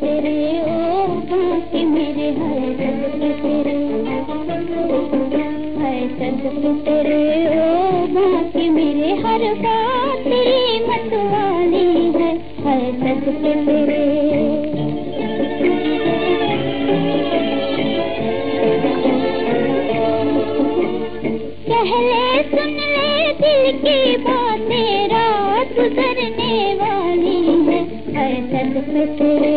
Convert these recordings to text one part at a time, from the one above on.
तेरे ओ बाकी मेरे हर बात तेरी मतवाली है हर पे तेरे पहले सुन ले दिल की बातें रात गुजरने वाली है हर सच पे तेरे।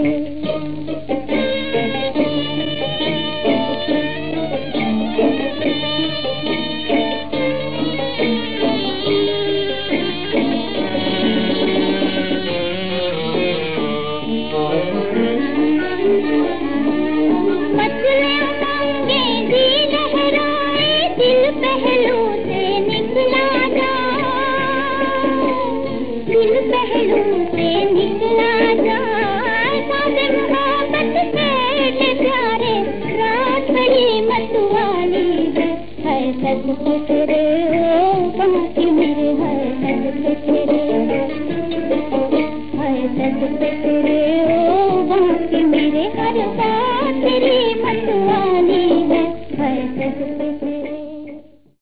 दर्द से दुनिया खाली है। हर सच ओ बाकी मेरे हर सच से तेरे पे तेरे बाकी मेरे है सच पे तेरे बाकी